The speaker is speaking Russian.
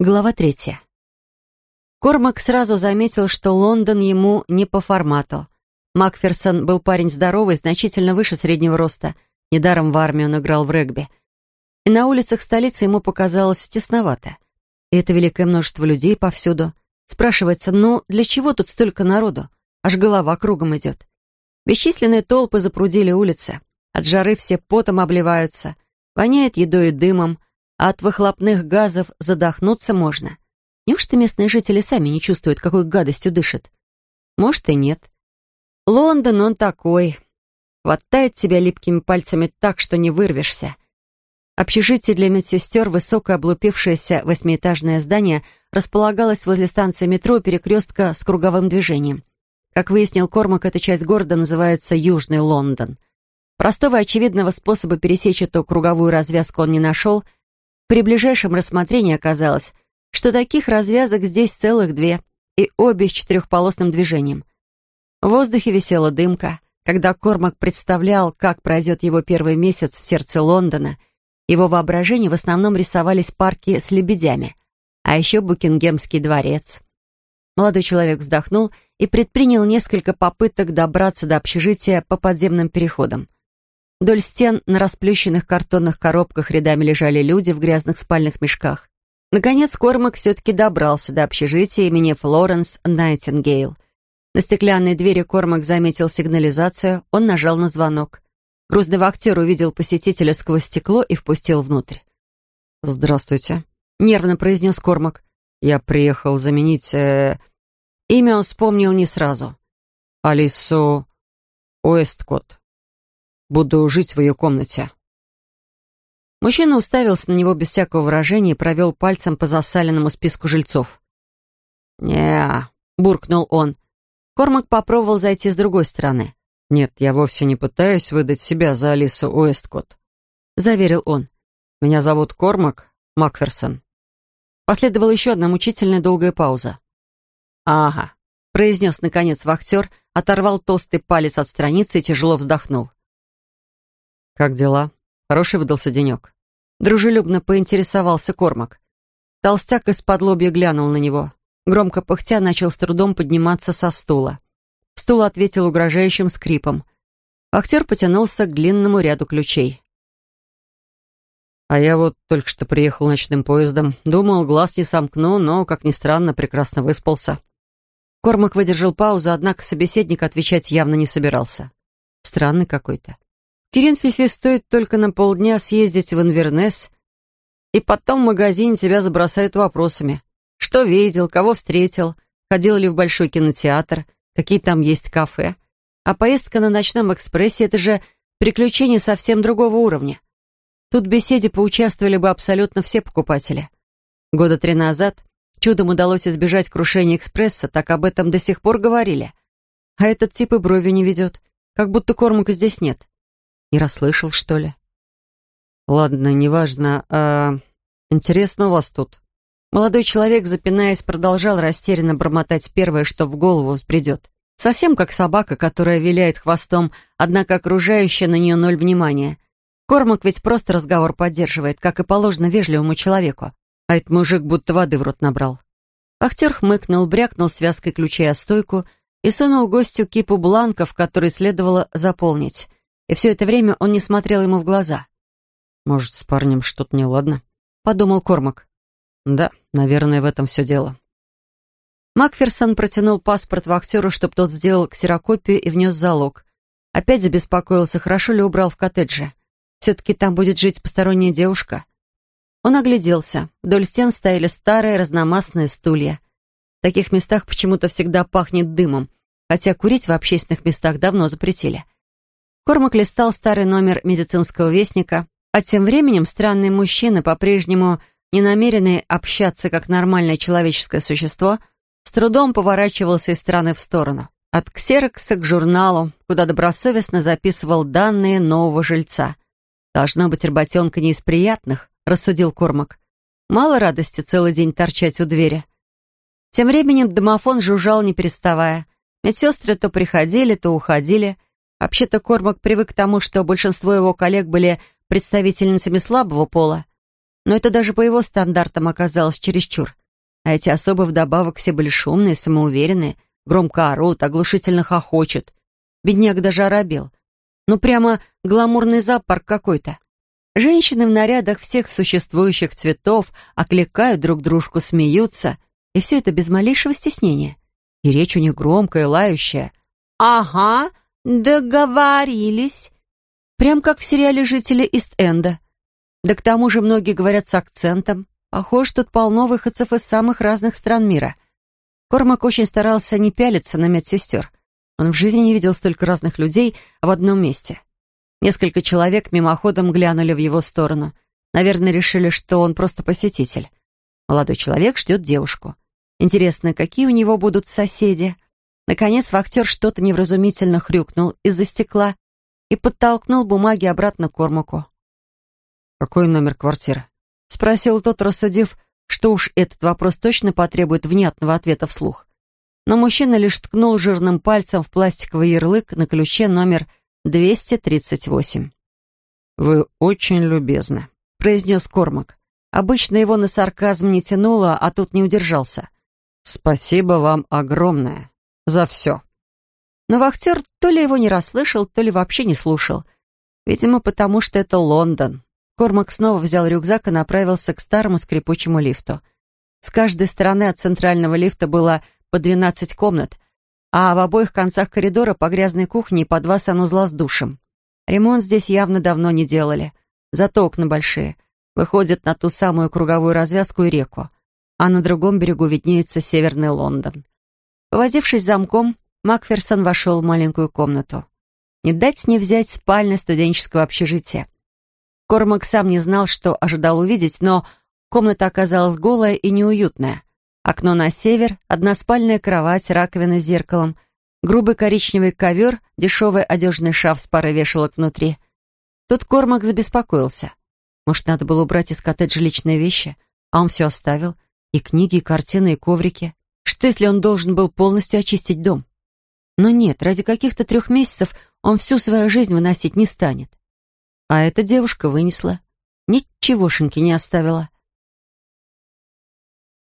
Глава третья. Кормак сразу заметил, что Лондон ему не по формату. Макферсон был парень здоровый, значительно выше среднего роста. Недаром в армии он играл в регби. И на улицах столицы ему показалось тесновато. И это великое множество людей повсюду. Спрашивается, ну, для чего тут столько народу? Аж голова кругом идет. Бесчисленные толпы запрудили улицы. От жары все потом обливаются. Воняет едой и дымом от выхлопных газов задохнуться можно. Неужто местные жители сами не чувствуют, какой гадостью дышат? Может и нет. Лондон он такой. Хватает тебя липкими пальцами так, что не вырвешься. Общежитие для медсестер, высокое облупившееся восьмиэтажное здание, располагалось возле станции метро перекрестка с круговым движением. Как выяснил Кормак, эта часть города называется Южный Лондон. Простого очевидного способа пересечь эту круговую развязку он не нашел — при ближайшем рассмотрении оказалось, что таких развязок здесь целых две, и обе с четырехполосным движением. В воздухе висела дымка. Когда Кормак представлял, как пройдет его первый месяц в сердце Лондона, его воображение в основном рисовались парки с лебедями, а еще Букингемский дворец. Молодой человек вздохнул и предпринял несколько попыток добраться до общежития по подземным переходам. Вдоль стен на расплющенных картонных коробках рядами лежали люди в грязных спальных мешках. Наконец Кормак все-таки добрался до общежития имени Флоренс Найтингейл. На стеклянной двери Кормак заметил сигнализацию, он нажал на звонок. Грузный вахтер увидел посетителя сквозь стекло и впустил внутрь. «Здравствуйте», — нервно произнес Кормак. «Я приехал заменить...» э... Имя он вспомнил не сразу. «Алису Уэсткотт». Буду жить в ее комнате». Мужчина уставился на него без всякого выражения и провел пальцем по засаленному списку жильцов. не буркнул он. Кормак попробовал зайти с другой стороны. «Нет, я вовсе не пытаюсь выдать себя за Алису Уэсткот», — заверил он. «Меня зовут Кормак Макферсон». Последовала еще одна мучительная долгая пауза. «Ага», — произнес наконец вахтер, оторвал толстый палец от страницы и тяжело вздохнул. «Как дела? Хороший выдался денек?» Дружелюбно поинтересовался Кормак. Толстяк из-под лобья глянул на него. Громко пыхтя начал с трудом подниматься со стула. Стул ответил угрожающим скрипом. Актер потянулся к длинному ряду ключей. «А я вот только что приехал ночным поездом. Думал, глаз не сомкну, но, как ни странно, прекрасно выспался». Кормак выдержал паузу, однако собеседник отвечать явно не собирался. Странный какой-то. Киринфифе стоит только на полдня съездить в Инвернес, и потом в магазине тебя забросают вопросами. Что видел, кого встретил, ходил ли в большой кинотеатр, какие там есть кафе. А поездка на ночном экспрессе — это же приключение совсем другого уровня. Тут в беседе поучаствовали бы абсолютно все покупатели. Года три назад чудом удалось избежать крушения экспресса, так об этом до сих пор говорили. А этот тип и брови не ведет, как будто Кормака здесь нет. Не расслышал, что ли? Ладно, неважно. А интересно у вас тут. Молодой человек, запинаясь, продолжал растерянно бормотать первое, что в голову взбредет. Совсем как собака, которая виляет хвостом, однако окружающая на нее ноль внимания. Кормак ведь просто разговор поддерживает, как и положено вежливому человеку. А этот мужик будто воды в рот набрал. Ахтер хмыкнул, брякнул связкой ключей о стойку и сунул гостю кипу бланков, которые следовало заполнить и все это время он не смотрел ему в глаза. «Может, с парнем что-то неладно?» — подумал Кормак. «Да, наверное, в этом все дело». Макферсон протянул паспорт вахтеру, чтобы тот сделал ксерокопию и внес залог. Опять забеспокоился, хорошо ли убрал в коттедже. Все-таки там будет жить посторонняя девушка. Он огляделся. Вдоль стен стояли старые разномастные стулья. В таких местах почему-то всегда пахнет дымом, хотя курить в общественных местах давно запретили. Кормак листал старый номер медицинского вестника, а тем временем странный мужчина, по-прежнему не намеренный общаться как нормальное человеческое существо, с трудом поворачивался из стороны в сторону. От ксерокса к журналу, куда добросовестно записывал данные нового жильца. «Должно быть, работенка не из приятных», — рассудил Кормак. «Мало радости целый день торчать у двери». Тем временем домофон жужжал, не переставая. Медсестры то приходили, то уходили — Вообще-то Кормак привык к тому, что большинство его коллег были представительницами слабого пола. но это даже по его стандартам оказалось чересчур. А эти особы вдобавок все были шумные, самоуверенные, громко орут, оглушительно хохочут. Бедняк даже оробел. Ну, прямо гламурный зоопарк какой-то. Женщины в нарядах всех существующих цветов окликают друг дружку, смеются, и все это без малейшего стеснения. И речь у них громкая, лающая. «Ага, договорились». Прям как в сериале «Жители Ист-Энда». Да к тому же многие говорят с акцентом. Похоже, тут полно выходцев из самых разных стран мира. Кормак очень старался не пялиться на медсестер. Он в жизни не видел столько разных людей в одном месте. Несколько человек мимоходом глянули в его сторону. Наверное, решили, что он просто посетитель. Молодой человек ждет девушку. Интересно, какие у него будут соседи? Наконец, вахтер что-то невразумительно хрюкнул из-за стекла и подтолкнул бумаги обратно к Кормаку. «Какой номер квартиры?» — спросил тот, рассудив, что уж этот вопрос точно потребует внятного ответа вслух. Но мужчина лишь ткнул жирным пальцем в пластиковый ярлык на ключе номер 238. «Вы очень любезны», — произнес Кормак. Обычно его на сарказм не тянуло, а тут не удержался. «Спасибо вам огромное за все». Но вахтер то ли его не расслышал, то ли вообще не слушал. Видимо, потому что это Лондон. Кормак снова взял рюкзак и направился к старому скрипучему лифту. С каждой стороны от центрального лифта было по 12 комнат, а в обоих концах коридора по грязной кухне и по два санузла с душем. Ремонт здесь явно давно не делали, зато окна большие, выходят на ту самую круговую развязку и реку, а на другом берегу виднеется северный Лондон. Повозившись замком, Макферсон вошел в маленькую комнату. Не дать не взять спальня студенческого общежития. Кормак сам не знал, что ожидал увидеть, но комната оказалась голая и неуютная. Окно на север, односпальная кровать, раковина с зеркалом, грубый коричневый ковер, дешевый одежный шаф с парой вешалок внутри. Тут Кормак забеспокоился. Может, надо было убрать из коттеджа личные вещи, а он все оставил. И книги, и картины, и коврики. Что, если он должен был полностью очистить дом? Но нет, ради каких-то трех месяцев он всю свою жизнь выносить не станет. А эта девушка вынесла. Ничегошеньки не оставила.